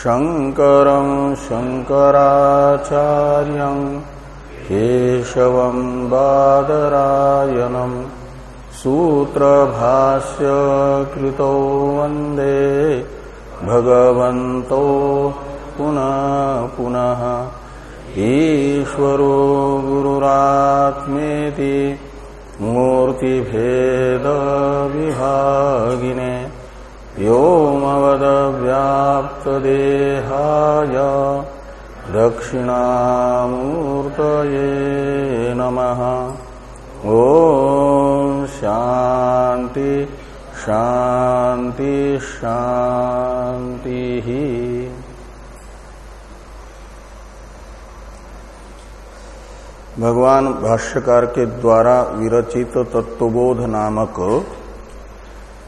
शङ्करम् शङ्कराचार्यम् केशवम् बादरायणम् सूत्रभाष्य कृतो वंदे भगवन्तो पुनः पुनः। ईश्वरो गुरुरात्मेति मूर्तिभेदविभागिने व्योमवदव्याप्तदेहाय दक्षिणामूर्तये नमः। ॐ शान्ति शान्ति शान्तिः। भगवान भाष्यकार के द्वारा विरचित तत्वबोध नामक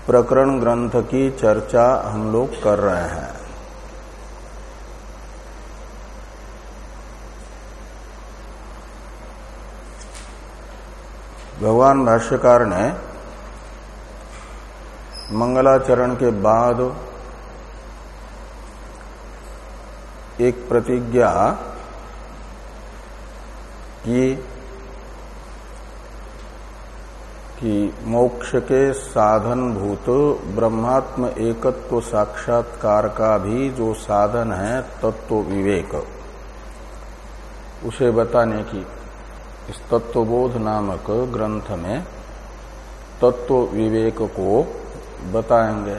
प्रकरण ग्रंथ की चर्चा हम लोग कर रहे हैं। भगवान भाष्यकार ने मंगलाचरण के बाद एक प्रतिज्ञा की कि मोक्ष के साधन भूत ब्रह्मात्म एकत्व साक्षात्कार का भी जो साधन है, तत्व विवेक। उसे बताने की इस तत्वबोध नामक ग्रंथ में तत्व विवेक को बताएँगे।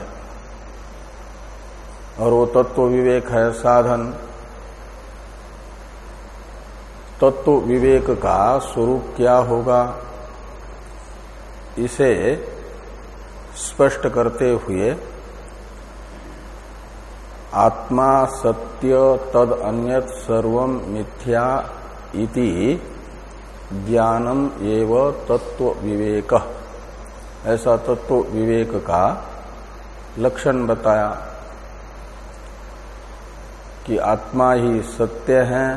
और वो तत्व विवेक है साधन। तत्व विवेक का स्वरूप क्या होगा? इसे स्पष्ट करते हुए आत्मा सत्य तद अन्यत सर्व मिथ्या इति ज्ञानम एव तत्व विवेक ऐसा तत्व विवेक का लक्षण बताया कि आत्मा ही सत्य है,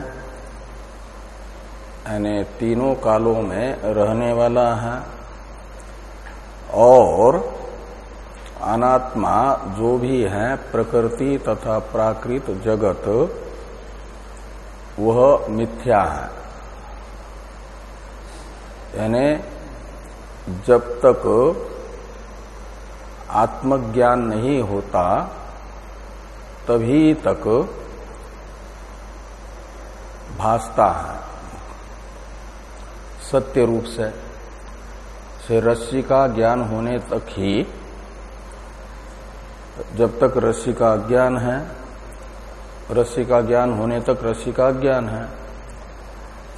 यानी तीनों कालों में रहने वाला है। और अनात्मा जो भी है, प्रकृति तथा प्राकृत जगत, वह मिथ्या है। यानी जब तक आत्मज्ञान नहीं होता, तभी तक भासता है। सत्य रूप से। से रस्सी का ज्ञान होने तक ही, जब तक रस्सी का ज्ञान है, रस्सी का ज्ञान होने तक रस्सी का ज्ञान है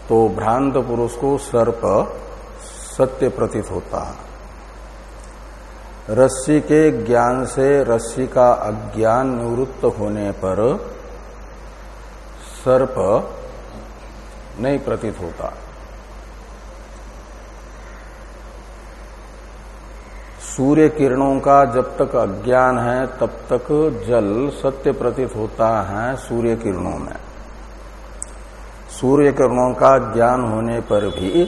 तो भ्रांत पुरुष को सर्प सत्य प्रतीत होता है। रस्सी के ज्ञान से रस्सी का अज्ञान निवृत्त होने पर सर्प नहीं प्रतीत होता। सूर्य किरणों का जब तक अज्ञान है, तब तक जल सत्य प्रतीत होता है सूर्य किरणों में। सूर्य किरणों का ज्ञान होने पर भी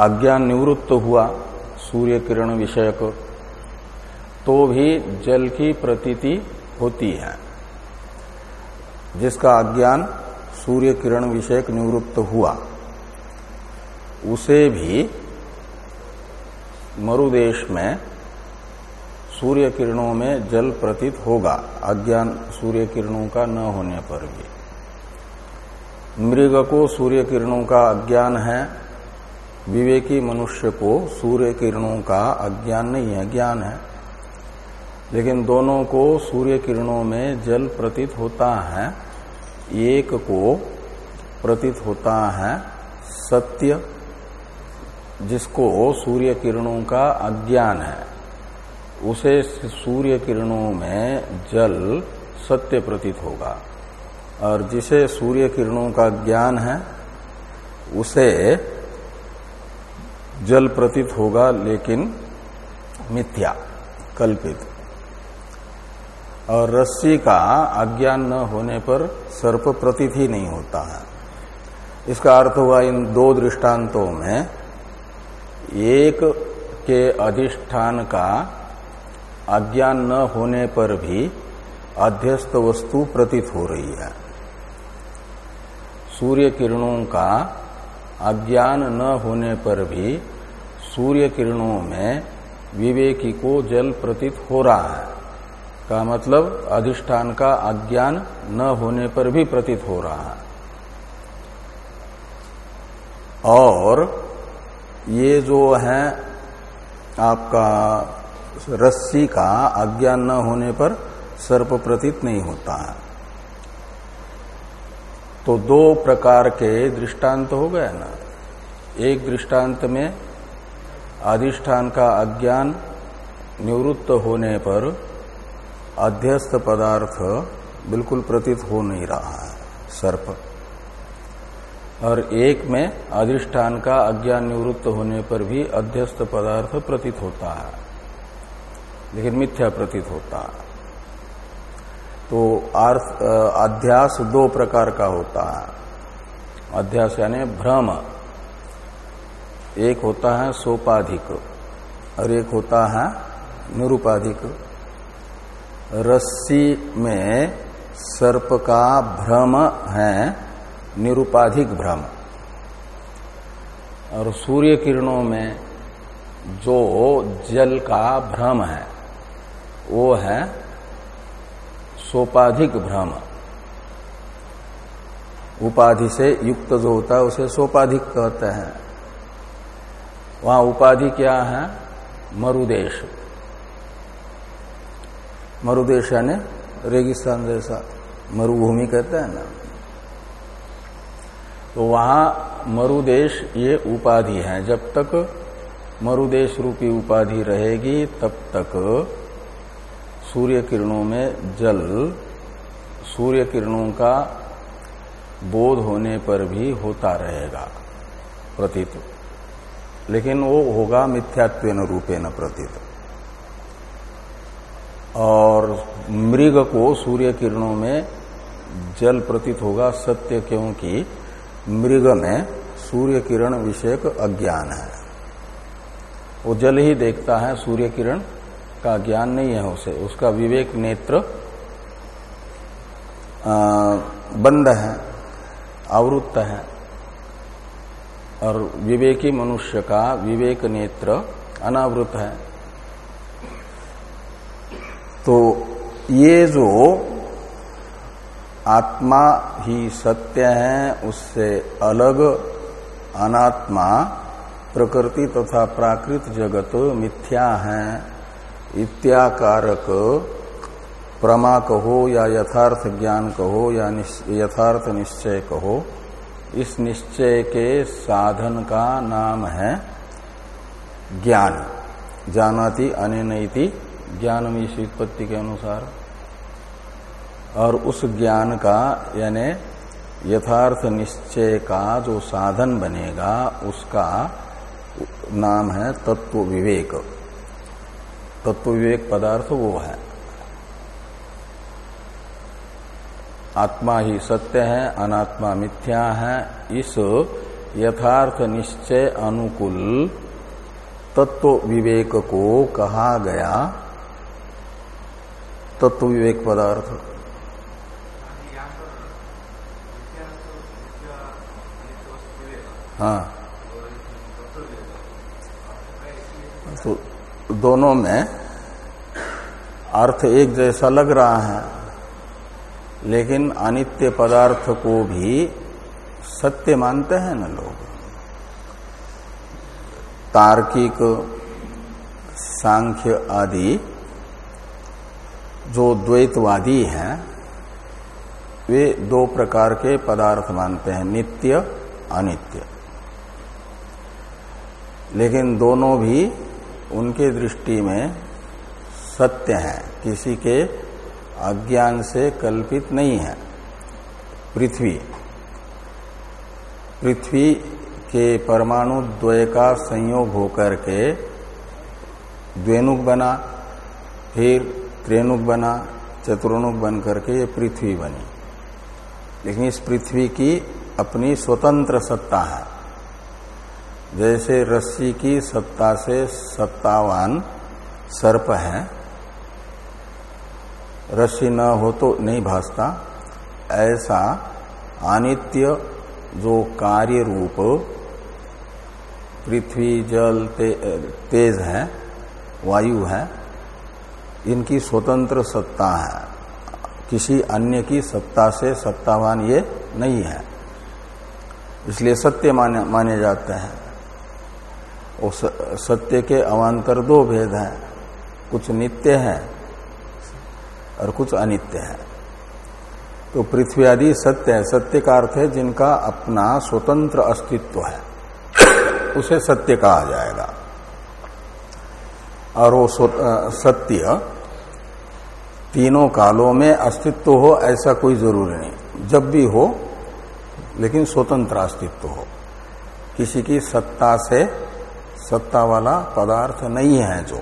अज्ञान निवृत्त हुआ सूर्य किरण विषयक तो भी जल की प्रतीति होती है। जिसका अज्ञान सूर्य किरण विषयक निवृत्त हुआ। उसे भी मरुदेश में सूर्य किरणों में जल प्रतीत होगा। अज्ञान सूर्य किरणों का न होने पर भी। मृग को सूर्य किरणों का अज्ञान है। विवेकी मनुष्य को सूर्य किरणों का अज्ञान नहीं है, ज्ञान है। लेकिन दोनों को सूर्य किरणों में जल प्रतीत होता है। एक को प्रतीत होता है सत्य जिसको सूर्य किरणों का अज्ञान है, उसे सूर्य किरणों में जल सत्य प्रतीत होगा। और जिसे सूर्य किरणों का ज्ञान है, उसे जल प्रतीत होगा, लेकिन मिथ्या, कल्पित। और रस्सी का अज्ञान न होने पर सर्प प्रतीत ही नहीं होता है। इसका अर्थ हुआ इन दो दृष्टांतों में एक के अधिष्ठान का अज्ञान न होने पर भी अध्यस्त वस्तु प्रतीत हो रही है। सूर्य किरणों का अज्ञान न होने पर भी सूर्य किरणों में विवेकी को जल प्रतीत हो रहा है। का मतलब अधिष्ठान का अज्ञान न होने पर भी प्रतीत हो रहा है। और ये जो है आपका रस्सी का अज्ञान न होने पर सर्प प्रतीत नहीं होता है। तो दो प्रकार के दृष्टांत हो गए ना। एक दृष्टांत में अधिष्ठान का अज्ञान निवृत्त होने पर अध्यस्त पदार्थ बिल्कुल प्रतीत हो नहीं रहा है, सर्प। और एक में अधिष्ठान का अज्ञान निवृत्त होने पर भी अध्यस्त पदार्थ प्रतीत होता है। लेकिन मिथ्या प्रतीत होता है। तो अध्यास दो प्रकार का होता है। अध्यास यानी भ्रम। एक होता है सोपाधिक और एक होता है निरुपाधिक। रस्सी में सर्प का भ्रम है। निरुपाधिक भ्रम। और सूर्य किरणों में जो जल का भ्रम है, वो है सोपाधिक भ्रम। उपाधि से युक्त जो होता है, उसे सोपाधिक कहते हैं। वहाँ उपाधि क्या है? मरुदेश। मरुदेश यानी रेगिस्तान जैसा मरुभूमि कहते हैं ना। तो वहाँ मरुदेश ये उपाधि है। जब तक मरुदेश रूपी उपाधि रहेगी, तब तक सूर्य किरणों में जल, सूर्य किरणों का बोध होने पर भी होता रहेगा प्रतीत। लेकिन वो होगा मिथ्यात्व रूपेण प्रतीत। और मृग को सूर्य किरणों में जल प्रतीत होगा सत्य, क्योंकि मृग में सूर्य किरण विषयक अज्ञान है। वो जल ही देखता है, सूर्य किरण का ज्ञान नहीं है उसे। उसका विवेक नेत्र बंद है, आवृत्त है। और विवेकी मनुष्य का विवेक नेत्र अनावृत है। तो ये जो आत्मा ही सत्य है, उससे अलग अनात्मा, प्रकृति तथा प्राकृत जगत मिथ्या है। इत्याकारक प्रमा कहो या यथार्थ ज्ञान कहो या यथार्थ निश्चय कहो, इस निश्चय के साधन का नाम है ज्ञान। जानाति अनैति ज्ञान इस उत्पत्ति के अनुसार। और उस ज्ञान का, यानी यथार्थ निश्चय का जो साधन बनेगा, उसका नाम है तत्व विवेक। तत्व विवेक पदार्थ वो है। आत्मा ही सत्य है, अनात्मा मिथ्या है, इस यथार्थ निश्चय अनुकूल तत्व विवेक को कहा गया तत्व विवेक पदार्थ। हाँ। तो दोनों में अर्थ एक जैसा लग रहा है, लेकिन अनित्य पदार्थ को भी सत्य मानते हैं ना लोग। तार्किक, सांख्य आदि जो द्वैतवादी हैं, वे दो प्रकार के पदार्थ मानते हैं, नित्य, अनित्य। लेकिन दोनों भी उनके दृष्टि में सत्य है। किसी के अज्ञान से कल्पित नहीं है। पृथ्वी। पृथ्वी के परमाणु द्वय का संयोग होकर के द्वेनुक बना, फिर त्रेनुक बना, चतुर्णुक बन करके ये पृथ्वी बनी। लेकिन इस पृथ्वी की अपनी स्वतंत्र सत्ता है। जैसे रस्सी की सत्ता से सत्तावान सर्प है रस्सी न हो तो नहीं भासता। ऐसा अनित्य जो कार्य रूप पृथ्वी जल ते, तेज है वायु है इनकी स्वतंत्र सत्ता है। किसी अन्य की सत्ता से सत्तावान ये नहीं है। इसलिए सत्य माने माने जाते हैं। सत्य के अवान्तर दो भेद हैं। कुछ नित्य है और कुछ अनित्य है। तो पृथ्वी आदि सत्य है। सत्य का अर्थ है जिनका अपना स्वतंत्र अस्तित्व है। उसे सत्य कहा जाएगा। और वो सत्य तीनों कालों में अस्तित्व हो, ऐसा कोई ज़रूरी नहीं। जब भी हो, लेकिन स्वतंत्र अस्तित्व हो। किसी की सत्ता से सत्ता वाला पदार्थ नहीं है जो।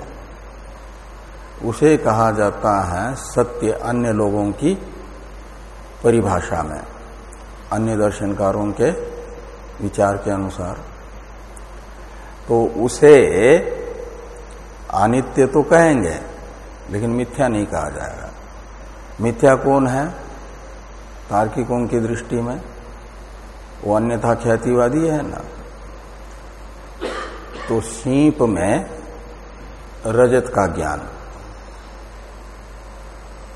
उसे कहा जाता है सत्य अन्य लोगों की परिभाषा में, अन्य दर्शनकारों के विचार के अनुसार। तो उसे अनित्य तो कहेंगे, लेकिन मिथ्या नहीं कहा जाएगा। मिथ्या कौन है? तार्किकों की दृष्टि में। वो अन्यथा ख्यातिवादी है ना? तो सीप में रजत का ज्ञान।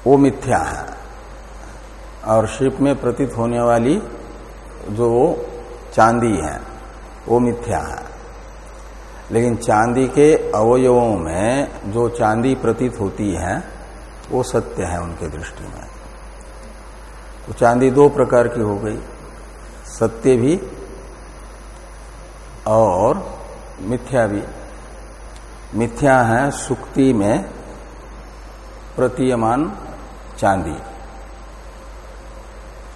वो मिथ्या है। और शिप में प्रतीत होने वाली जो चांदी है, वो मिथ्या है। लेकिन चांदी के अवयवों में जो चांदी प्रतीत होती है, वो सत्य है उनके दृष्टि में। तो चांदी दो प्रकार की हो गई। सत्य भी और मिथ्या भी। मिथ्या है सुक्ति में प्रतीयमान चांदी।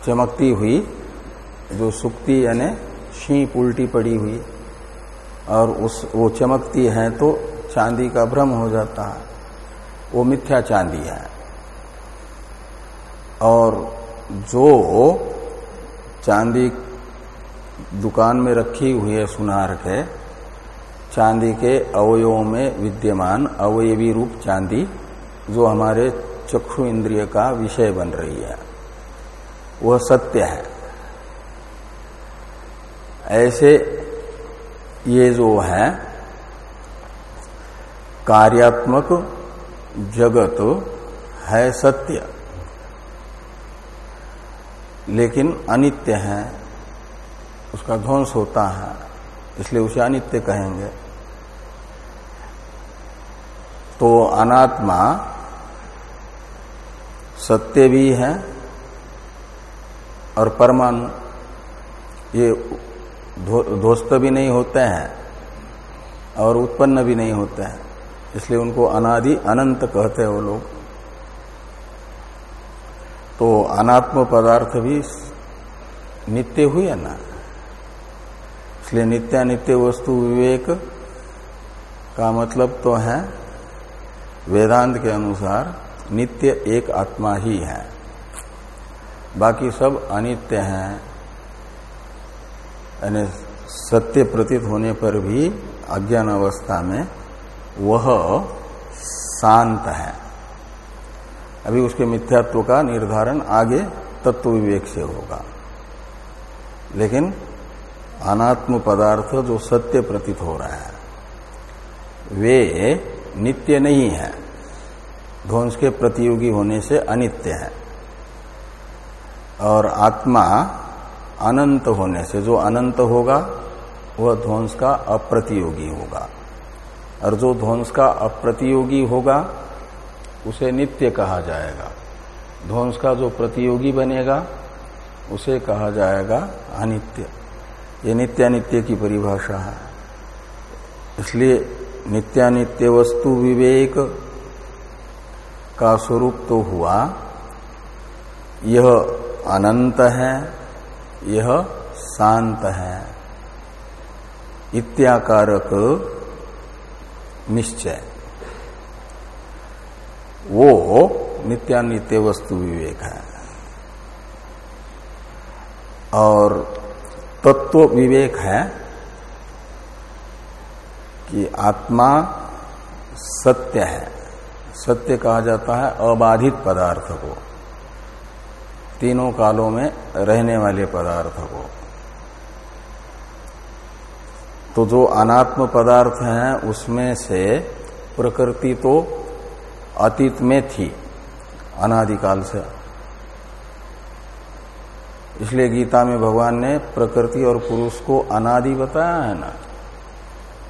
चमकती हुई, जो सुक्ति यानी शीप उल्टी पड़ी हुई, और उस, वो चमकती है तो चांदी का भ्रम हो जाता है। वो मिथ्या चांदी है। और जो चांदी दुकान में रखी हुई है, सुनार के चांदी के अवयवों में विद्यमान अवयवी रूप चांदी, जो हमारे चक्षु इंद्रिय का विषय बन रही है। वह सत्य है। ऐसे ये जो है, कार्यात्मक जगत है सत्य। लेकिन अनित्य है, उसका ध्वंस होता है, इसलिए उसे अनित्य कहेंगे। तो अनात्मा सत्य भी है और परमाणु, ये ध्वस्त भी नहीं होते हैं और उत्पन्न भी नहीं होते हैं। इसलिए उनको अनादि अनंत कहते हैं वो लोग। तो अनात्म पदार्थ भी नित्य हुए ना? इसलिए नित्यानित्य वस्तु विवेक का मतलब तो है वेदांत के अनुसार नित्य एक आत्मा ही है। बाकी सब अनित्य हैं। यानी सत्य प्रतीत होने पर भी अज्ञान अवस्था में वह शांत है। अभी उसके मिथ्यात्व का निर्धारण आगे तत्व विवेक से होगा। लेकिन अनात्म पदार्थ जो सत्य प्रतीत हो रहा है, वे नित्य नहीं है। ध्वंस के प्रतियोगी होने से अनित्य है। और आत्मा अनंत होने से, जो अनंत होगा, वह ध्वंस का अप्रतियोगी होगा। और जो ध्वंस का अप्रतियोगी होगा, उसे नित्य कहा जाएगा। ध्वंस का जो प्रतियोगी बनेगा, उसे कहा जाएगा अनित्य। ये नित्य नित्यानित्य की परिभाषा है। इसलिए नित्यानित्य वस्तु विवेक का स्वरूप तो हुआ। यह अनंत है, यह शांत है। इत्याकारक निश्चय। वो नित्यानित्य वस्तु विवेक है। और तत्व विवेक है कि आत्मा सत्य है। सत्य कहा जाता है, अबाधित पदार्थ को। तीनों कालों में रहने वाले पदार्थ को। तो जो अनात्म पदार्थ हैं, उसमें से प्रकृति तो अतीत में थी, अनादिकाल से। इसलिए गीता में भगवान ने प्रकृति और पुरुष को अनादि बताया है ना।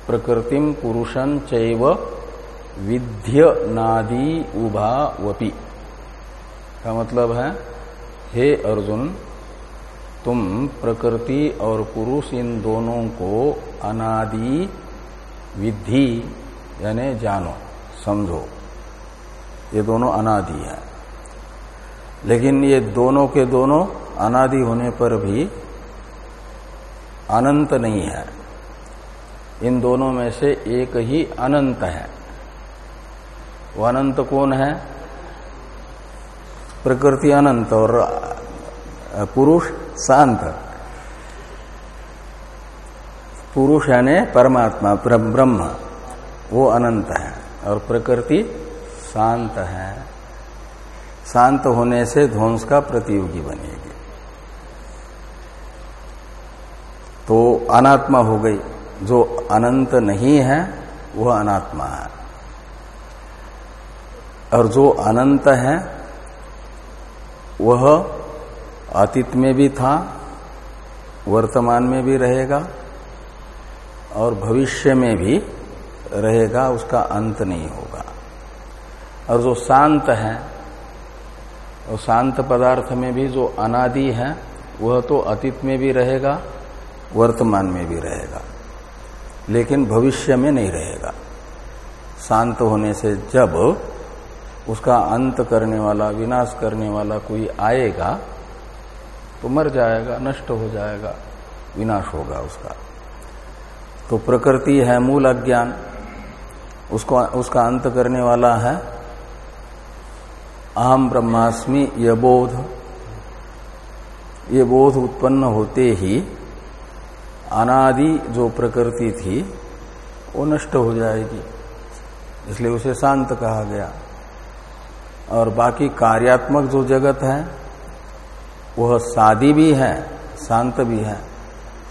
प्रकृतिम पुरुषन चैव विध्य नादि उभा वपी का मतलब है, हे अर्जुन, तुम प्रकृति और पुरुष इन दोनों को अनादि विधि यानी जानो, समझो। ये दोनों अनादि है। लेकिन ये दोनों के दोनों अनादि होने पर भी अनंत नहीं है। इन दोनों में से एक ही अनंत है। वो अनंत कौन है? प्रकृति अनंत और पुरुष शांत। पुरुष यानी परमात्मा ब्रह्म, वो अनंत है और प्रकृति शांत है। शांत होने से ध्वंस का प्रतियोगी बनेगी। तो अनात्मा हो गई। जो अनंत नहीं है, वह अनात्मा है। और जो अनंत है, वह अतीत में भी था, वर्तमान में भी रहेगा, और भविष्य में भी रहेगा, उसका अंत नहीं होगा। और जो शांत है, और शांत पदार्थ में भी जो अनादि है, वह तो अतीत में भी रहेगा, वर्तमान में भी रहेगा। लेकिन भविष्य में नहीं रहेगा। शांत होने से जब उसका अंत करने वाला, विनाश करने वाला कोई आएगा तो मर जाएगा, नष्ट हो जाएगा, विनाश होगा उसका। तो प्रकृति है मूल अज्ञान। उसको, उसका अंत करने वाला है अहम ब्रह्मास्मि यह बोध। ये बोध उत्पन्न होते ही अनादि जो प्रकृति थी, वो नष्ट हो जाएगी। इसलिए उसे शांत कहा गया। और बाकी कार्यात्मक जो जगत है, वह सादी भी है, शांत भी है।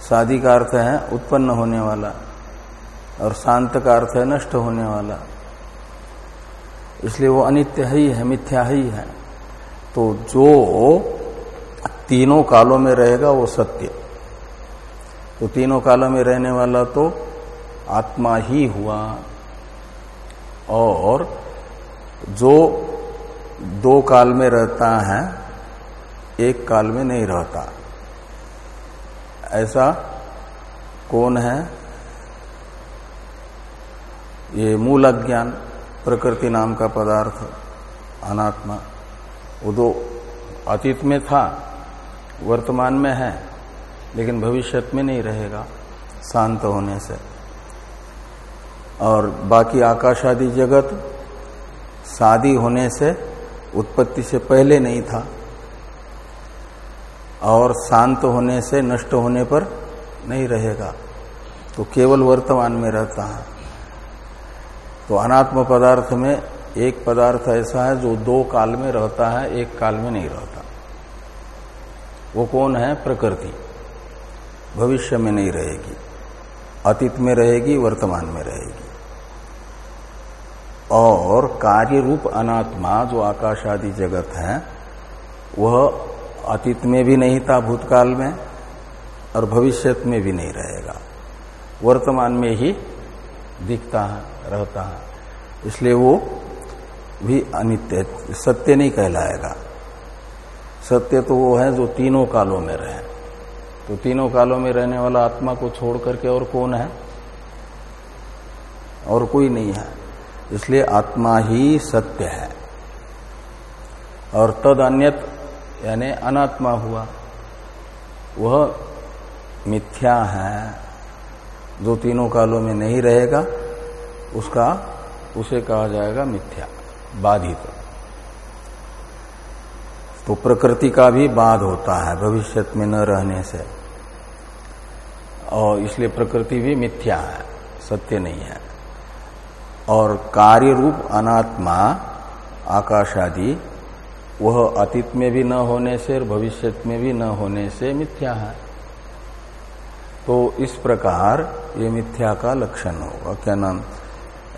शादी का अर्थ है उत्पन्न होने वाला, और शांत का अर्थ है नष्ट होने वाला। इसलिए वो अनित्य ही है, मिथ्या ही है। तो जो तीनों कालों में रहेगा, वो सत्य। तो तीनों कालों में रहने वाला तो आत्मा ही हुआ। और जो दो काल में रहता है, एक काल में नहीं रहता। ऐसा कौन है? ये मूल अज्ञान, प्रकृति नाम का पदार्थ, अनात्मा। वो दो अतीत में था, वर्तमान में है। लेकिन भविष्य में नहीं रहेगा, शांत होने से। और बाकी आकाश आदि जगत शादी होने से, उत्पत्ति से पहले नहीं था। और शांत होने से, नष्ट होने पर नहीं रहेगा। तो केवल वर्तमान में रहता है। तो अनात्म पदार्थ में एक पदार्थ ऐसा है जो दो काल में रहता है, एक काल में नहीं रहता। वो कौन है? प्रकृति। भविष्य में नहीं रहेगी। अतीत में रहेगी, वर्तमान में रहेगी। और कार्य रूप अनात्मा जो आकाश आदि जगत है, वह अतीत में भी नहीं था भूतकाल में और भविष्य में भी नहीं रहेगा। वर्तमान में ही दिखता है, रहता है। इसलिए वो भी अनित्य, सत्य नहीं कहलाएगा। सत्य तो वो है जो तीनों कालों में रहे। तो तीनों कालों में रहने वाला आत्मा को छोड़ करके और कौन है? और कोई नहीं है। इसलिए आत्मा ही सत्य है। और तद अन्यत यानी अनात्मा हुआ, वह मिथ्या है, जो तीनों कालों में नहीं रहेगा, उसका, उसे कहा जाएगा मिथ्या, बाधित। तो प्रकृति का भी बाध होता है भविष्य में न रहने से। और इसलिए प्रकृति भी मिथ्या है, सत्य नहीं है। और कार्य रूप अनात्मा आकाश आदि वह अतीत में भी न होने से और भविष्य में भी न होने से मिथ्या है। तो इस प्रकार ये मिथ्या का लक्षण होगा। क्या नाम?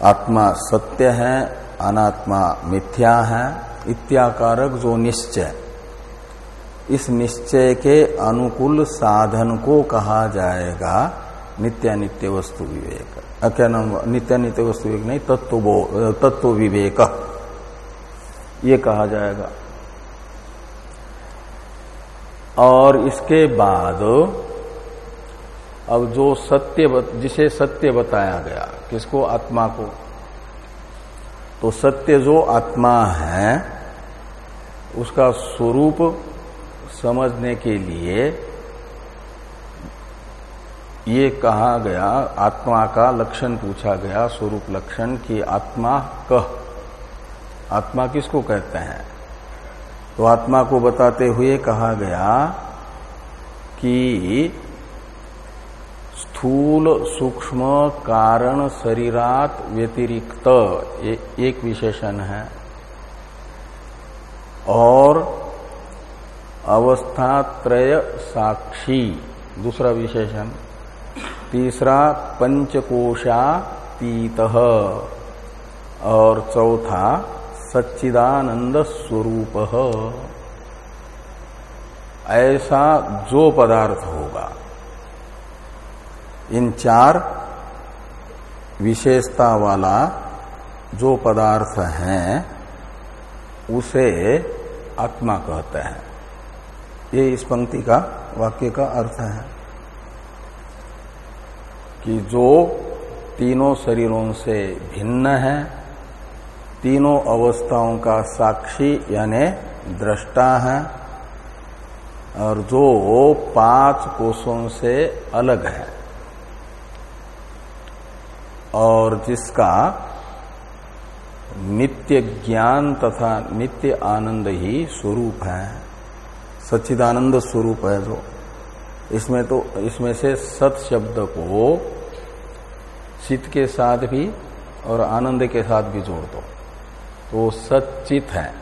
आत्मा सत्य है, अनात्मा मिथ्या है इत्याकारक जो निश्चय। इस निश्चय के अनुकूल साधन को कहा जाएगा नित्यानित्य वस्तु विवेक। क्या नाम नित्यानित्य वस्तु विवेक नहीं तत्व तत्व विवेक। ये कहा जाएगा। और इसके बाद अब जो सत्य बत, जिसे सत्य बताया गया किसको? आत्मा को। तो सत्य जो आत्मा है उसका स्वरूप समझने के लिए ये कहा गया, आत्मा का लक्षण पूछा गया, स्वरूप लक्षण कि आत्मा कह। आत्मा किसको कहते हैं? तो आत्मा को बताते हुए कहा गया कि स्थूल सूक्ष्म कारण शरीरात व्यतिरिक्त एक विशेषण है। और अवस्थात्रय साक्षी, दूसरा विशेषण। तीसरा पंचकोशातीत और चौथा, सच्चिदानंद स्वरूप। ऐसा जो पदार्थ होगा। इन चार विशेषता वाला जो पदार्थ है, उसे आत्मा कहते हैं। ये इस पंक्ति का वाक्य का अर्थ है कि जो तीनों शरीरों से भिन्न है, तीनों अवस्थाओं का साक्षी यानी दृष्टा है, और जो पाँच कोषों से अलग है, और जिसका नित्य ज्ञान तथा नित्य आनंद ही स्वरूप है। सच्चिदानंद स्वरूप है जो। इसमें तो इसमें से सत शब्द को चित के साथ भी और आनंद के साथ भी जोड़ दो। तो सचित है।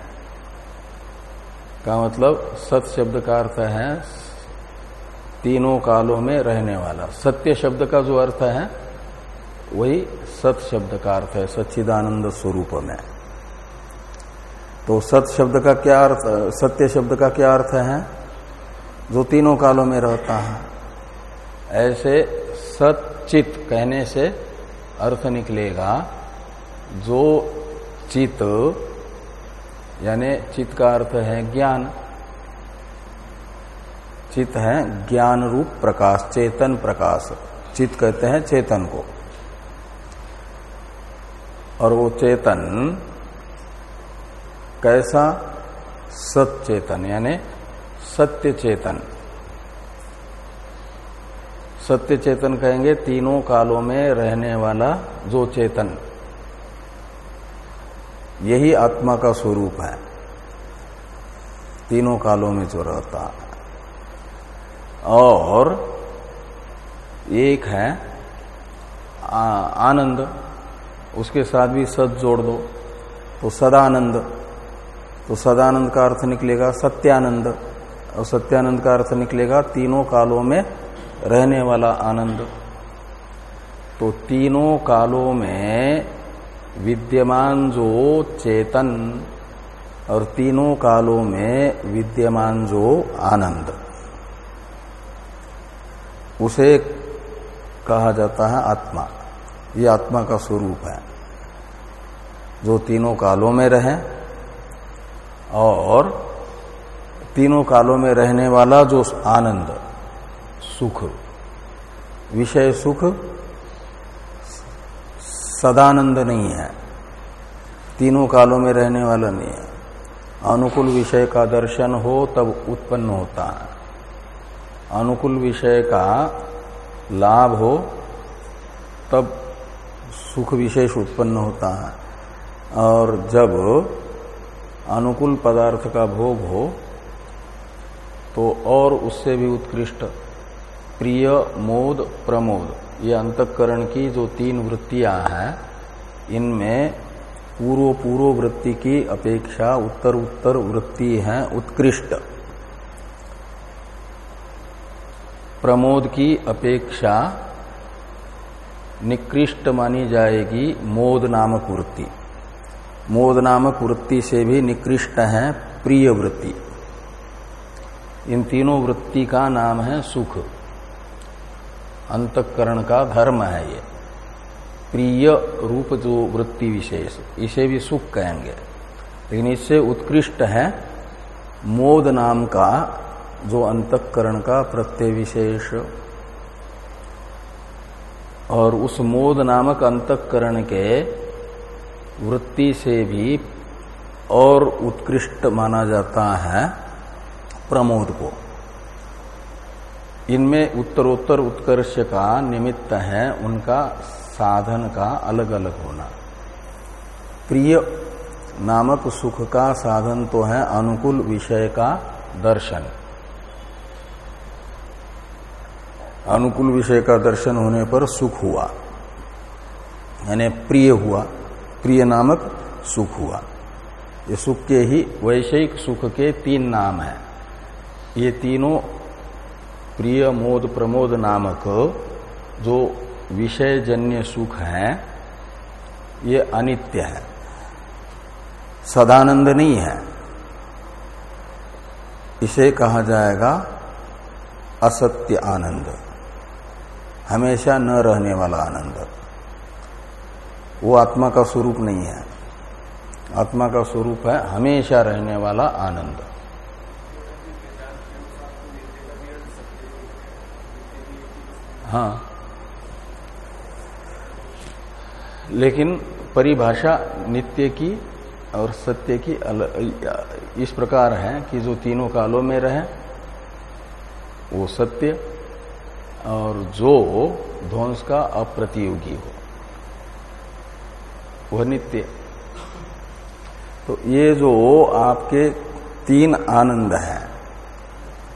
का मतलब सत शब्द का अर्थ है, तीनों कालों में रहने वाला। सत्य शब्द का जो अर्थ है वही सत शब्द का अर्थ है, सच्चिदानंद स्वरूप में। तो सत शब्द का क्या अर्थ, सत्य शब्द का क्या अर्थ है? जो तीनों कालों में रहता है। ऐसे सचित कहने से अर्थ निकलेगा, जो चित, यानी चित का अर्थ है ज्ञान। चित है ज्ञान रूप प्रकाश, चेतन प्रकाश। चित कहते हैं चेतन को। और वो चेतन कैसा? सचेतन यानी सत्य चेतन। सत्य चेतन कहेंगे तीनों कालों में रहने वाला जो चेतन। यही आत्मा का स्वरूप है। तीनों कालों में जो रहता और एक है आनंद। उसके साथ भी सद जोड़ दो तो सदानंद। तो सदानंद का अर्थ निकलेगा सत्यानंद, और सत्यानंद का अर्थ निकलेगा तीनों कालों में रहने वाला आनंद। तो तीनों कालों में विद्यमान जो चेतन, और तीनों कालों में विद्यमान जो आनंद। उसे कहा जाता है आत्मा। ये आत्मा का स्वरूप है। जो तीनों कालों में रहे और तीनों कालों में रहने वाला जो आनंद, सुख, विषय सुख, सदानंद नहीं है। तीनों कालों में रहने वाला नहीं है। अनुकूल विषय का दर्शन हो तब उत्पन्न होता है। अनुकूल विषय का लाभ हो तब सुख विशेष उत्पन्न होता है। और जब अनुकूल पदार्थ का भोग हो तो और उससे भी उत्कृष्ट, प्रिय, मोद, प्रमोद, ये अंतकरण की जो तीन वृत्तियाँ हैं, इनमें पूर्व पूर्व वृत्ति की अपेक्षा उत्तर उत्तर वृत्ति है उत्कृष्ट। प्रमोद की अपेक्षा निकृष्ट मानी जाएगी मोद नामक वृत्ति मोद नामक वृत्ति से भी निकृष्ट है प्रिय वृत्ति। इन तीनों वृत्ति का नाम है सुख। अंतकरण का धर्म है ये। प्रिय रूप जो वृत्ति विशेष, इसे भी सुख कहेंगे। लेकिन इससे उत्कृष्ट है मोद नाम का जो अंतकरण का प्रत्यय विशेष। और उस मोद नामक अंतकरण के वृत्ति से भी और उत्कृष्ट माना जाता है प्रमोद को। इनमें उत्तरोत्तर उत्कर्ष का निमित्त है उनका साधन का अलग अलग होना। प्रिय नामक सुख का साधन तो है अनुकूल विषय का दर्शन। अनुकूल विषय का दर्शन होने पर सुख हुआ। यानी प्रिय हुआ, प्रिय नामक सुख हुआ। ये सुख के ही, वैषयिक सुख के तीन नाम हैं। ये तीनों प्रिय, मोद, प्रमोद नामक जो विषय जन्य सुख है, ये अनित्य है। सदानंद नहीं है। इसे कहा जाएगा असत्य आनंद। हमेशा न रहने वाला आनंद। वो आत्मा का स्वरूप नहीं है। आत्मा का स्वरूप है हमेशा रहने वाला आनंद। हाँ। लेकिन परिभाषा नित्य की और सत्य की इस प्रकार है कि जो तीनों कालों में रहे, वो सत्य और जो ध्वंस का अप्रतियोगी हो, वह नित्य। तो ये जो आपके तीन आनंद है,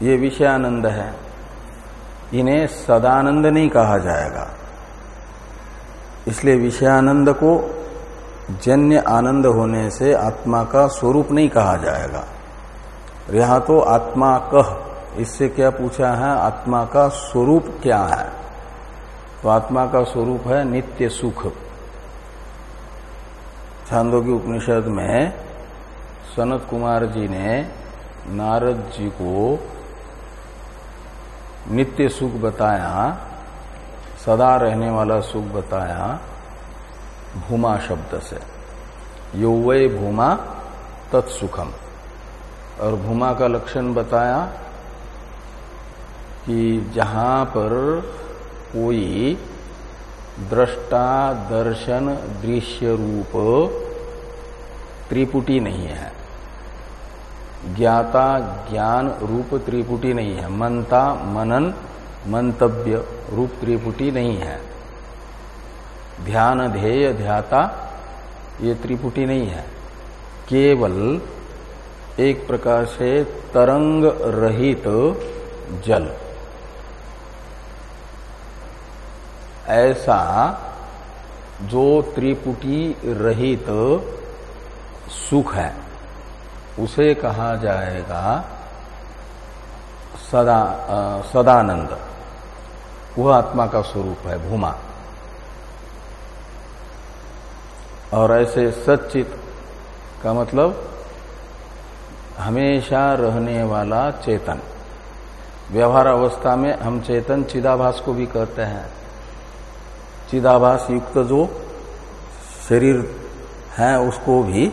ये विषय आनंद है, इन्हें सदानंद नहीं कहा जाएगा। इसलिए विषयानंद को जन्य आनंद होने से आत्मा का स्वरूप नहीं कहा जाएगा। यहाँ तो आत्मा कह इससे क्या पूछा है? आत्मा का स्वरूप क्या है? तो आत्मा का स्वरूप है नित्य सुख। छांदो की उपनिषद में सनत कुमार जी ने नारद जी को नित्य सुख बताया, सदा रहने वाला सुख बताया भूमा शब्द से। यो वै भूमा तत्सुखम। और भूमा का लक्षण बताया कि जहाँ पर कोई दृष्टा दर्शन दृश्य रूप त्रिपुटी नहीं है। ज्ञाता ज्ञान रूप त्रिपुटी नहीं है। मनता मनन मंतव्य रूप त्रिपुटी नहीं है। ध्यान ध्येय ध्याता ये त्रिपुटी नहीं है। केवल एक प्रकार से तरंग रहित जल। ऐसा जो त्रिपुटी रहित सुख है उसे कहा जाएगा सदा आ, सदानंद। वह आत्मा का स्वरूप है भूमा। और ऐसे सचित का मतलब हमेशा रहने वाला चेतन। व्यवहार अवस्था में हम चेतन चिदाभास को भी कहते हैं। चिदाभास युक्त जो शरीर है, उसको भी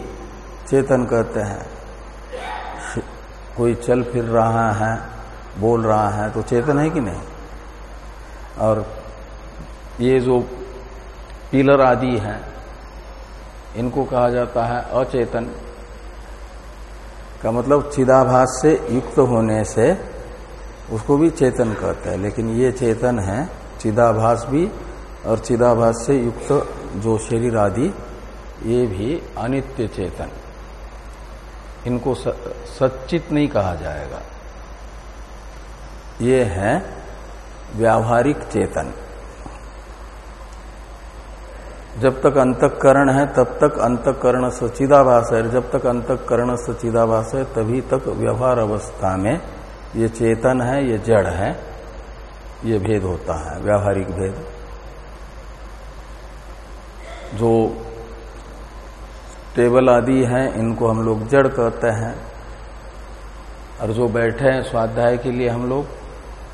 चेतन कहते हैं। कोई चल फिर रहा है, बोल रहा है तो चेतन है कि नहीं? और ये जो पिलर आदि हैं, इनको कहा जाता है अचेतन। का मतलब चिदाभास से युक्त होने से उसको भी चेतन कहते हैं, लेकिन ये चेतन है, चिदाभास भी और चिदाभास से युक्त जो शरीर आदि, ये भी अनित्य चेतन। इनको सचित नहीं कहा जाएगा। ये है व्यावहारिक चेतन। जब तक अंतकरण है, तब तक अंतकरण सचिदाभास है। जब तक अंतकरण सचिदाभास है, तभी तक व्यवहार अवस्था में ये चेतन है, ये जड़ है, ये भेद होता है, व्यावहारिक भेद। जो टेबल आदि हैं, इनको हम लोग जड़ कहते हैं। और जो बैठे हैं, स्वाध्याय के लिए हम लोग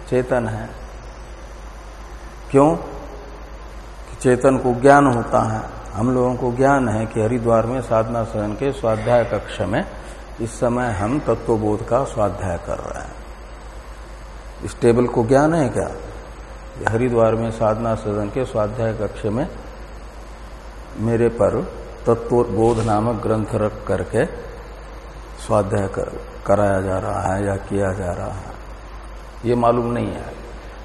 चेतन हैं। क्यों? चेतन को ज्ञान होता है। हम लोगों को ज्ञान है कि हरिद्वार में साधना सदन के स्वाध्याय कक्ष में इस समय हम तत्वबोध का स्वाध्याय कर रहे हैं। इस टेबल को ज्ञान है क्या? हरिद्वार में साधना सदन के स्वाध्याय कक्ष में मेरे पर तत्वबोध नामक ग्रंथ रख करके स्वाध्याय कर, कराया जा रहा है या किया जा रहा है। ये मालूम नहीं है।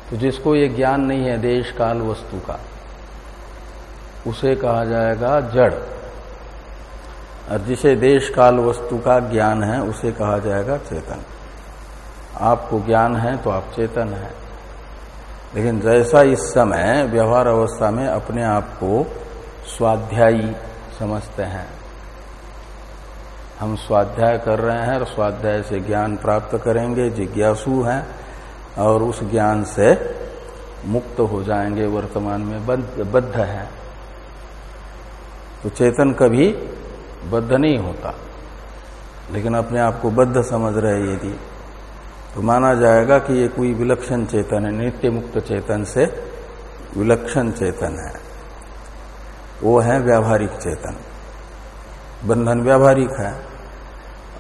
तो जिसको ये ज्ञान नहीं है देश काल वस्तु का उसे कहा जाएगा जड़। और जिसे देश काल वस्तु का ज्ञान है उसे कहा जाएगा चेतन। आपको ज्ञान है तो आप चेतन है। लेकिन जैसा इस समय व्यवहार अवस्था में अपने आप को स्वाध्यायी समझते हैं। हम स्वाध्याय कर रहे हैं और स्वाध्याय से ज्ञान प्राप्त करेंगे, जिज्ञासु हैं और उस ज्ञान से मुक्त हो जाएँगे, वर्तमान में बद्ध है। तो चेतन कभी बद्ध नहीं होता, लेकिन अपने आप को बद्ध समझ रहे यदि। तो माना जाएगा कि ये कोई विलक्षण चेतन है, नित्य मुक्त चेतन से विलक्षण चेतन है। वो है व्यावहारिक चेतन। बंधन व्यावहारिक है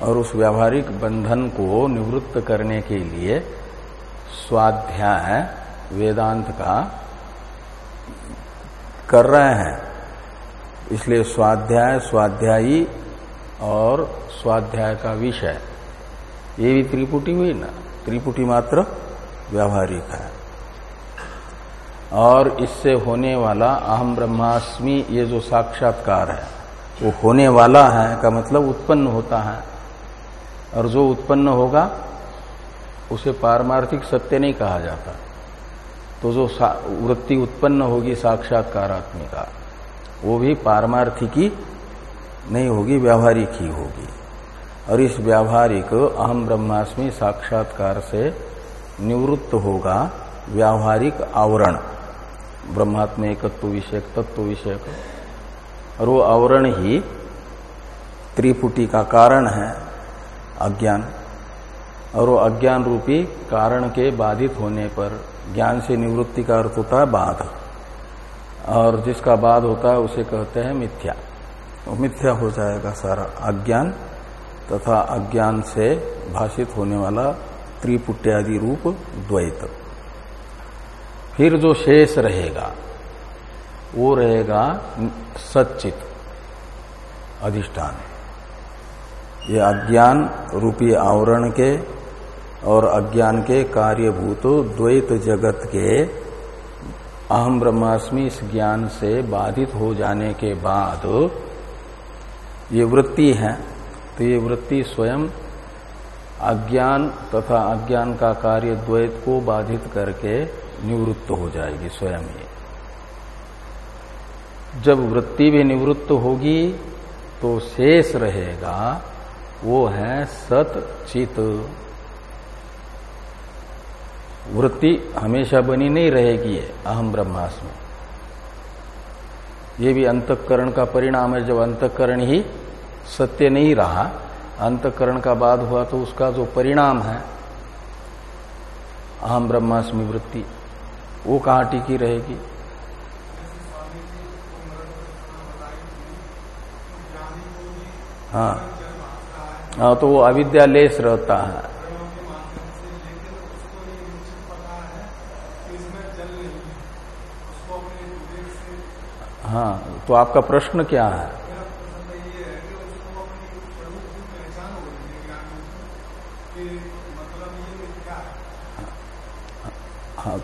और उस व्यावहारिक बंधन को निवृत्त करने के लिए स्वाध्याय वेदांत का, कर रहे हैं। इसलिए स्वाध्याय, स्वाध्यायी और स्वाध्याय का विषय। ये भी त्रिपुटी हुई ना? त्रिपुटी मात्र व्यावहारिक है। और इससे होने वाला अहम ब्रह्मास्मि, ये जो साक्षात्कार है, वो होने वाला है का मतलब उत्पन्न होता है। और जो उत्पन्न होगा, उसे पारमार्थिक सत्य नहीं कहा जाता। तो जो वृत्ति उत्पन्न होगी साक्षात्कारात्मिका, वो भी पारमार्थिकी नहीं होगी, व्यावहारिक ही होगी। और इस व्यावहारिक अहम ब्रह्मास्मि साक्षात्कार से निवृत्त होगा व्यावहारिक आवरण। ब्रह्मात्म एकत्व विषयक, तत्व विषयक। और वो आवरण ही त्रिपुटी का कारण है, अज्ञान। और वो अज्ञान रूपी कारण के बाधित होने पर ज्ञान से निवृत्ति का अर्थ होता है बाध। और जिसका बाध होता है, उसे कहते हैं मिथ्या। तो मिथ्या हो जाएगा सारा। अज्ञान तथा अज्ञान से भाषित होने वाला त्रिपुट्यादि रूप द्वैत। फिर जो शेष रहेगा, वो रहेगा सच्चित अधिष्ठान। ये अज्ञान रूपी आवरण के और अज्ञान के कार्यभूत द्वैत जगत के अहम ब्रह्मास्मि इस ज्ञान से बाधित हो जाने के बाद ये वृत्ति है तो ये वृत्ति स्वयं अज्ञान तथा अज्ञान का कार्य द्वैत को बाधित करके निवृत्त हो जाएगी स्वयं ही। जब वृत्ति भी निवृत्त होगी तो शेष रहेगा, वो है सत चित वृत्ति हमेशा बनी नहीं रहेगी अहम ब्रह्मास्म। ये भी अंतकरण का परिणाम है, जब अंतकरण ही सत्य नहीं रहा, अंतकरण का बाद हुआ तो उसका जो परिणाम है, अहम ब्रह्मास्मि वृत्ति। वो कहाँ टिकी रहेगी? हाँ। हाँ तो वो अविद्यालेस रहता है। हाँ तो आपका प्रश्न क्या है?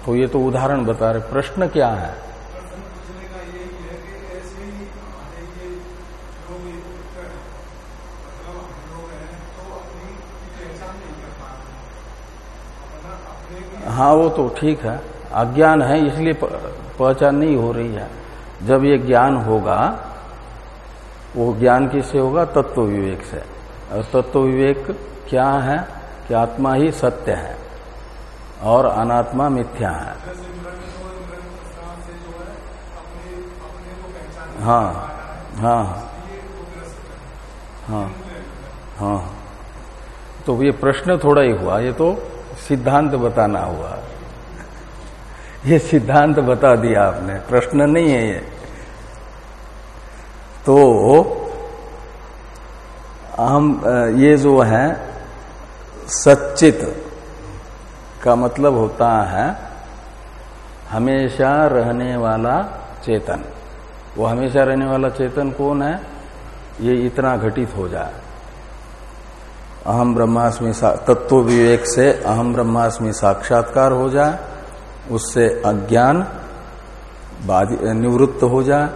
तो ये तो उदाहरण बता रहे, प्रश्न क्या है? हाँ वो तो ठीक है, अज्ञान है, इसलिए पहचान नहीं हो रही है। जब ये ज्ञान होगा, वो ज्ञान किससे होगा? तत्व विवेक से। और तत्व विवेक क्या है? कि आत्मा ही सत्य है। और अनात्मा मिथ्या है। हाँ हाँ हाँ हाँ। तो ये प्रश्न थोड़ा ही हुआ, ये तो सिद्धांत बताना हुआ। ये सिद्धांत बता दिया आपने, प्रश्न नहीं है ये। तो हम ये जो है, सच्चित का मतलब होता है हमेशा रहने वाला चेतन। वो हमेशा रहने वाला चेतन कौन है? ये इतना घटित हो जाए। अहम ब्रह्मास्मि तत्व विवेक से अहम ब्रह्मास्मि साक्षात्कार हो जाए, उससे अज्ञान निवृत्त हो जाए,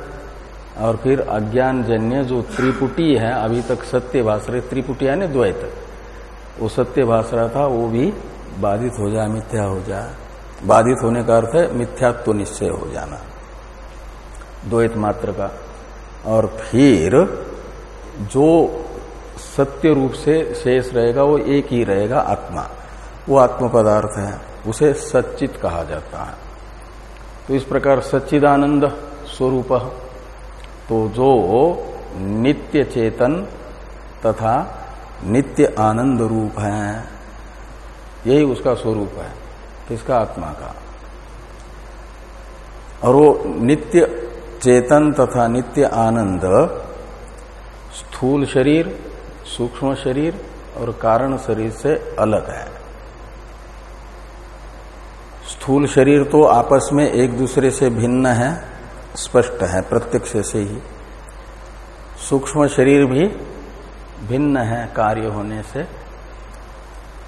और फिर अज्ञान जन्य जो त्रिपुटी है, अभी तक सत्य भाष रहे त्रिपुटी यानी द्वैत, वो सत्य भाष था, वो भी बाधित हो जाए, मिथ्या हो जाए। बाधित होने का अर्थ है मिथ्यात्व निश्चय हो जाना। द्वैत मात्र का। और फिर जो सत्य रूप से शेष रहेगा, वो एक ही रहेगा आत्मा। वो आत्म पदार्थ है, उसे सच्चित कहा जाता है। तो इस प्रकार सच्चिदानंद स्वरूप। तो जो नित्य चेतन तथा नित्य आनंद रूप है यही उसका स्वरूप है किसका आत्मा का। और वो नित्य चेतन तथा नित्य आनंद, स्थूल शरीर, सूक्ष्म शरीर और कारण शरीर से अलग है। स्थूल शरीर तो आपस में एक दूसरे से भिन्न है, स्पष्ट है, प्रत्यक्ष से ही। सूक्ष्म शरीर भी भिन्न है कार्य होने से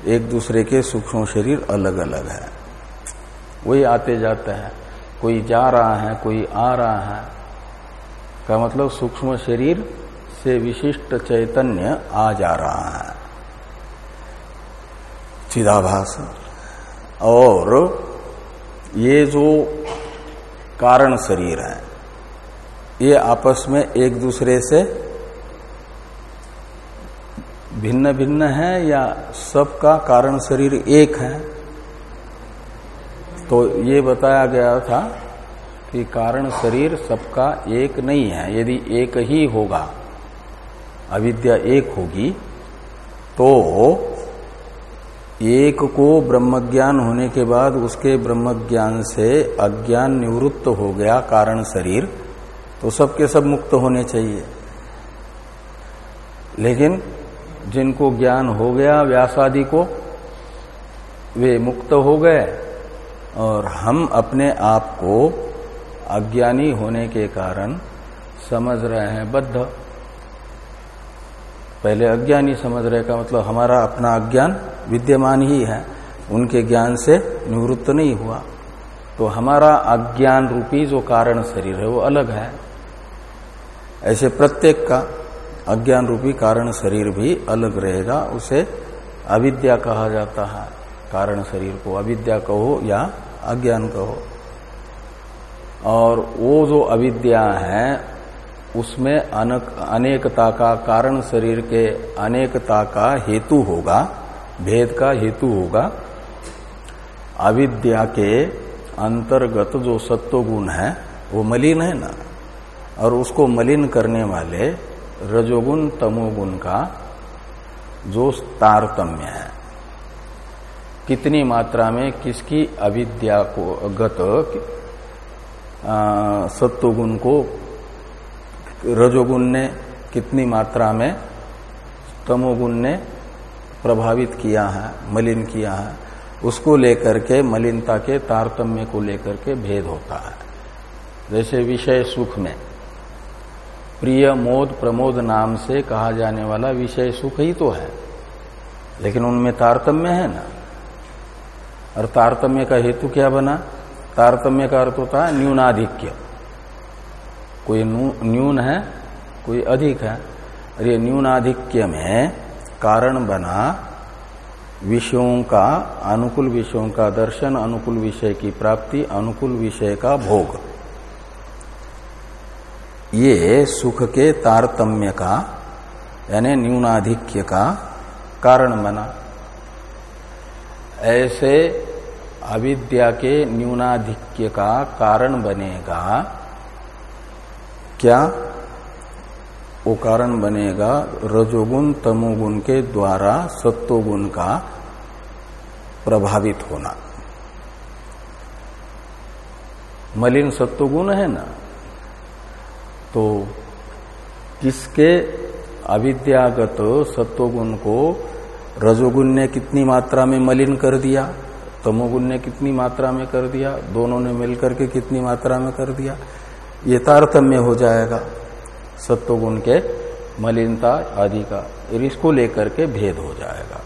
एक दूसरे के सूक्ष्म शरीर अलग अलग है। वही आते जाते हैं। कोई जा रहा है, कोई आ रहा है। का मतलब सूक्ष्म शरीर से विशिष्ट चैतन्य आ जा रहा है। चिदाभास। और ये जो कारण शरीर है, ये आपस में एक दूसरे से भिन्न भिन्न है या सबका कारण शरीर एक है? तो ये बताया गया था कि कारण शरीर सबका एक नहीं है। यदि एक ही होगा, अविद्या एक होगी तो एक को ब्रह्मज्ञान होने के बाद उसके ब्रह्मज्ञान से अज्ञान निवृत्त हो गया कारण शरीर तो सबके सब मुक्त होने चाहिए। लेकिन जिनको ज्ञान हो गया व्यासादि को, वे मुक्त हो गए और हम अपने आप को अज्ञानी होने के कारण समझ रहे हैं, बद्ध। पहले अज्ञानी समझ रहे का मतलब हमारा अपना अज्ञान विद्यमान ही है, उनके ज्ञान से निवृत्त नहीं हुआ। तो हमारा अज्ञान रूपी जो कारण शरीर है, वो अलग है। ऐसे प्रत्येक का अज्ञान रूपी कारण शरीर भी अलग रहेगा उसे अविद्या कहा जाता है। कारण शरीर को अविद्या कहो या अज्ञान कहो। और वो जो अविद्या है उसमें अनक, अनेकता का कारण शरीर के अनेकता का हेतु होगा भेद का हेतु होगा। अविद्या के अंतर्गत जो सत्व गुण है वो मलिन है ना? और उसको मलिन करने वाले रजोगुण तमोगुण का जो तारतम्य है। कितनी मात्रा में किसकी अविद्या को गत सत्वगुण को रजोगुण ने कितनी मात्रा में तमोगुण ने प्रभावित किया है, मलिन किया है, उसको लेकर के मलिनता के तारतम्य को लेकर के भेद होता है। जैसे विषय सुख में प्रिय मोद प्रमोद नाम से कहा जाने वाला विषय सुख ही तो है। लेकिन उनमें तारतम्य है ना? और तारतम्य का हेतु क्या बना? तारतम्य का अर्थ होता है न्यूनाधिक्य। कोई न्यून है, कोई अधिक है। ये न्यूनाधिक्य में कारण बना विषयों का, अनुकूल विषयों का दर्शन, अनुकूल विषय की प्राप्ति, अनुकूल विषय का भोग। ये सुख के तारतम्य का, यानी न्यूनाधिक्य का कारण बना। ऐसे अविद्या के न्यूनाधिक्य का कारण बनेगा। क्या? वो कारण बनेगा रजोगुण तमोगुण के द्वारा सत्वगुण का प्रभावित होना। मलिन सत्वगुण है ना? तो किसके अविद्यागत सत्वगुण को रजोगुण ने कितनी मात्रा में मलिन कर दिया, तमोगुण ने कितनी मात्रा में कर दिया, दोनों ने मिलकर के कितनी मात्रा में कर दिया, ये तारतम्य हो जाएगा। सत्वगुण के मलिनता आदि का इसको लेकर के भेद हो जाएगा।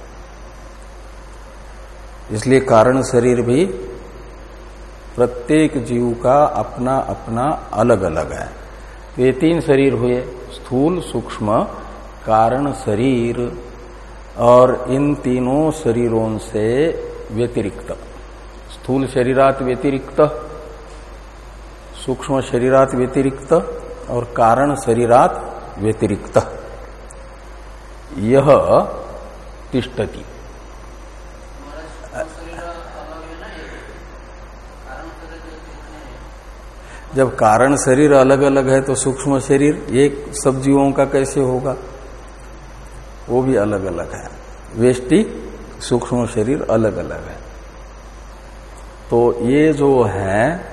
इसलिए कारण शरीर भी प्रत्येक जीव का अपना अपना अलग अलग है। ये तीन शरीर हुए, स्थूल, सूक्ष्म, कारण शरीर, और इन तीनों शरीरों से व्यतिरिक्त। स्थूल शरीरात व्यतिरिक्त, सूक्ष्म शरीरात व्यतिरिक्त, और कारण शरीरात व्यतिरिक्त। यह तिष्ठती। जब कारण शरीर अलग अलग है तो सूक्ष्म शरीर, एक सब जीवों का कैसे होगा? वो भी अलग अलग है। वेष्टि, सूक्ष्म शरीर अलग अलग है। तो ये जो है,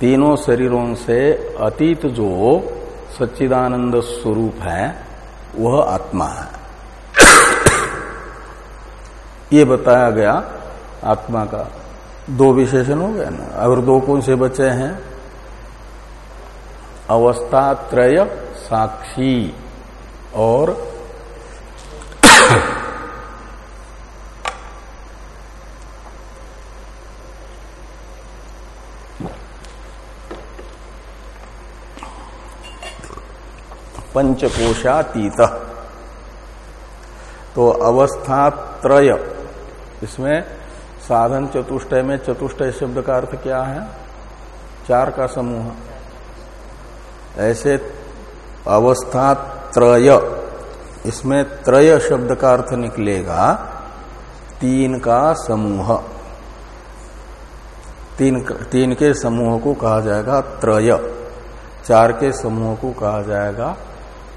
तीनों शरीरों से अतीत जो सच्चिदानंद स्वरूप है, वह आत्मा है। ये बताया गया आत्मा का दो विशेषण हो गया ना। अगर दो कौन से बचे हैं? अवस्था त्रय साक्षी और पंचकोशातीत। तो अवस्था त्रय इसमें साधन चतुष्टय में चतुष्टय शब्द का अर्थ क्या है? चार का समूह। ऐसे अवस्था त्रय, इसमें त्रय शब्द का अर्थ निकलेगा, तीन का समूह। तीन तीन के समूह को कहा जाएगा त्रय, चार के समूह को कहा जाएगा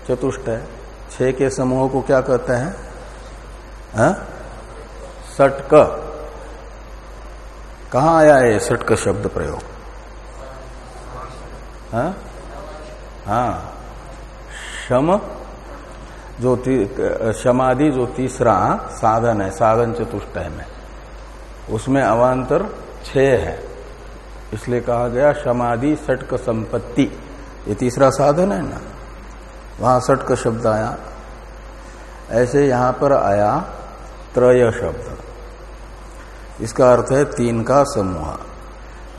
चतुष्टय। छ के समूह को क्या कहते हैं? हाँ? सटक कहा आया है सटक शब्द प्रयोग? हाँ? हाँ। शम जो समाधि जो तीसरा साधन है, साधन चतुष्टय में। उसमें अवान्तर छ है। इसलिए कहा गया समाधि सटक संपत्ति। ये तीसरा साधन है ना? वहाँ सटक शब्द आया। ऐसे यहाँ पर आया त्रय शब्द। इसका अर्थ है तीन का समूह।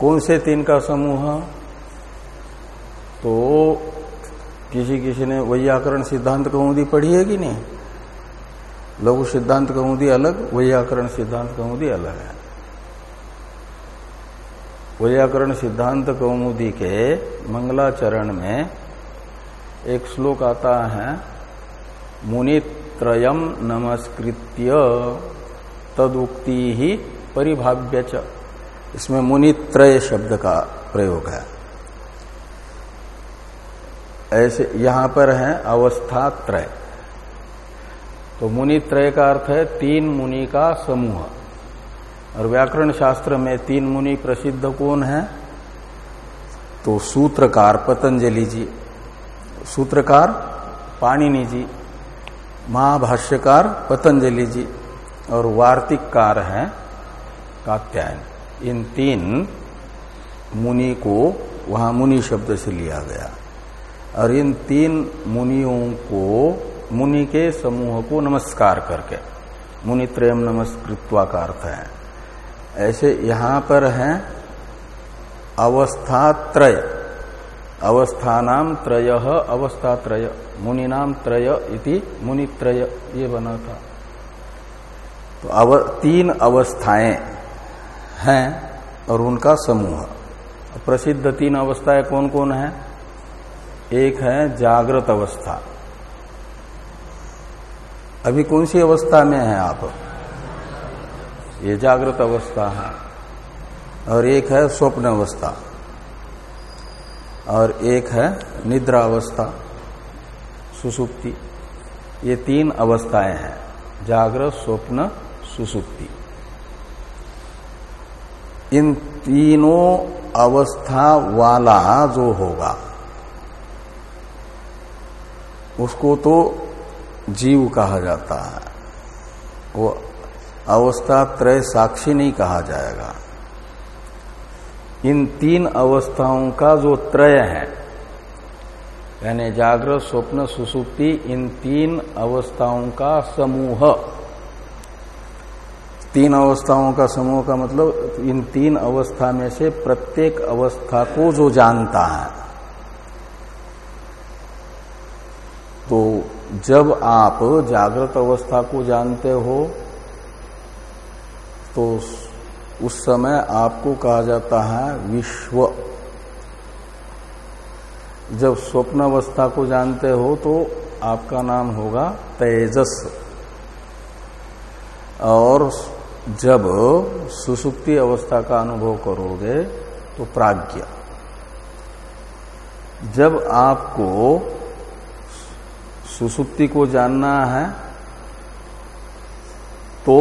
कौन से तीन का समूह? तो किसी किसी ने वैयाकरण सिद्धांत कौमुदी पढ़ी है कि नहीं? लघु सिद्धांत कौमुदी अलग वैयाकरण सिद्धांत कौमुदी अलग है। वैयाकरण सिद्धांत कौमुदी के मंगलाचरण में एक श्लोक आता है मुनित्रयम नमस्कृत्य, तदुक्ति ही परिभाव्य च। इसमें मुनित्रय शब्द का प्रयोग है। ऐसे यहाँ पर है अवस्था त्रय तो मुनि त्रय का अर्थ है तीन मुनि का समूह। और व्याकरण शास्त्र में तीन मुनि प्रसिद्ध कौन है? तो सूत्रकार पतंजलि जी, सूत्रकार पाणिनि जी, महाभाष्यकार पतंजलि जी और वार्तिककार है कात्यायन इन तीन मुनि को वहाँ मुनि शब्द से लिया गया। और इन तीन मुनियों को मुनि के समूह को नमस्कार करके मुनित्रयम नमस्कृत्वा का अर्थ है। ऐसे यहाँ पर है अवस्थात्रय। अवस्थानाम त्रय अवस्था अवस्थात्रय मुनिनाम त्रय इति मुनित्रय ये बना था। तो अव, तीन अवस्थाएँ हैं और उनका समूह प्रसिद्ध तीन अवस्थाएँ कौन कौन है? एक है जागृत अवस्था। अभी कौन सी अवस्था में है आप? ये जागृत अवस्था है। और एक है स्वप्न अवस्था। और एक है निद्रा अवस्था। सुसुप्ति। ये तीन अवस्थाएँ हैं। जागृत, स्वप्न, सुसुप्ति। इन तीनों अवस्था वाला जो होगा, उसको तो जीव कहा जाता है। वो अवस्था त्रय साक्षी नहीं कहा जाएगा। इन तीन अवस्थाओं का जो त्रय है, यानी जागृत, स्वप्न, सुसुप्ति, इन तीन अवस्थाओं का समूह। तीन अवस्थाओं का समूह का मतलब इन तीन अवस्था में से प्रत्येक अवस्था को जो जानता है। तो जब आप जागृत अवस्था को जानते हो तो उस समय आपको कहा जाता है विश्व। जब स्वप्न अवस्था को जानते हो तो आपका नाम होगा तेजस। और जब सुसुप्ति अवस्था का अनुभव करोगे तो प्राज्ञ। जब आपको सुसुप्ति को जानना है तो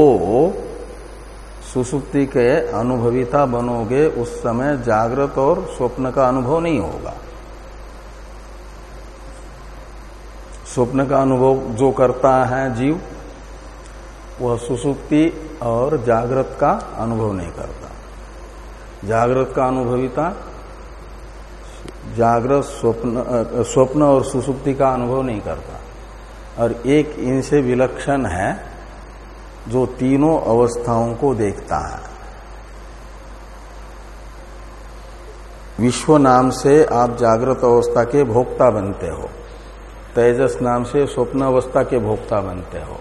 सुसुप्ति के अनुभविता बनोगे, उस समय जागृत और स्वप्न का अनुभव नहीं होगा। स्वप्न का अनुभव जो करता है जीव, वह सुसुप्ति और जागृत का अनुभव नहीं करता। जागृत का अनुभविता, जागृत स्वप्न स्वप्न और सुसुप्ति का अनुभव नहीं करता। और एक इनसे विलक्षण है, जो तीनों अवस्थाओं को देखता है। विश्व नाम से आप जागृत अवस्था के भोक्ता बनते हो। तेजस नाम से स्वप्न अवस्था के भोक्ता बनते हो।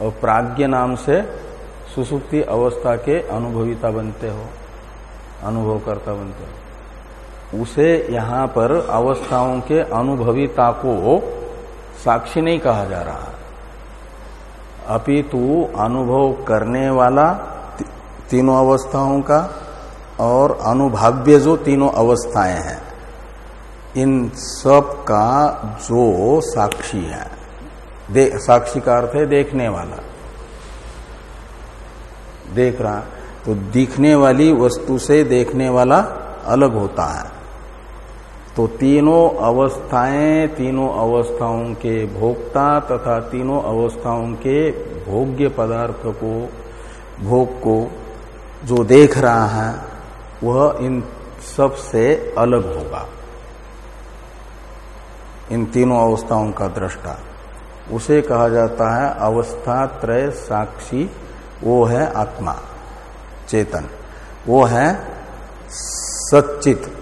और प्राज्ञ नाम से सुसुप्ति अवस्था के अनुभविता बनते हो अनुभव करता बनते हो। उसे यहाँ पर अवस्थाओं के अनुभविता को साक्षी नहीं कहा जा रहा। अपितु अनुभव करने वाला तीनों अवस्थाओं का और अनुभाव्य जो तीनों अवस्थाएँ हैं, इन सब का जो साक्षी है साक्षी का अर्थ है देखने वाला। देख रहा तो दिखने वाली वस्तु से देखने वाला अलग होता है। तो तीनों अवस्थाएँ तीनों अवस्थाओं के भोक्ता तथा तीनों अवस्थाओं के भोग्य पदार्थ को, भोग को जो देख रहा है, वह इन सबसे अलग होगा। इन तीनों अवस्थाओं का दृष्टा। उसे कहा जाता है अवस्था त्रय साक्षी वो है आत्मा, चेतन। वो है सचित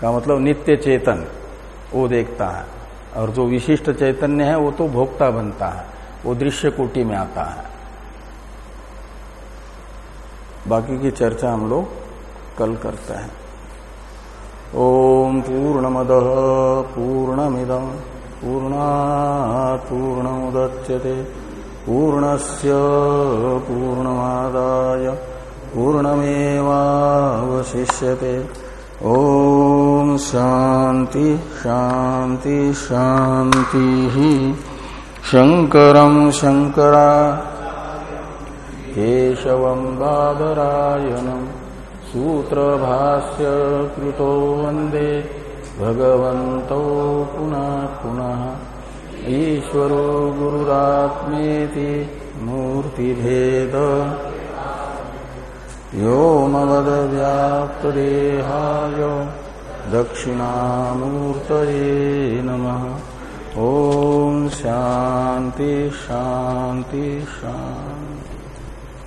का मतलब नित्य चेतन, वो देखता है। और जो विशिष्ट चैतन्य है, वो तो भोक्ता बनता है। वो दृश्य कोटि में आता है। बाकी की चर्चा हम लोग कल करते हैं। ओम पूर्ण पूर्णमद पूर्णमिदम पूर्णा पूर्णमुदच्यते। पूर्णस्य पूर्णमादाय पूर्णमेवावशिष्यते। ओम शांति शांति शांति शंकरम शंकरा केशवं बादरायणम् सूत्रभाष्य कृतो वंदे, भगवन्तौ पुनः पुनः। ईश्वरो गुरुरात्मेति मूर्तिभेद। व्योमवदव्याप्तदेहाय दक्षिणामूर्तये नमः। ॐ शान्ति शांति शांति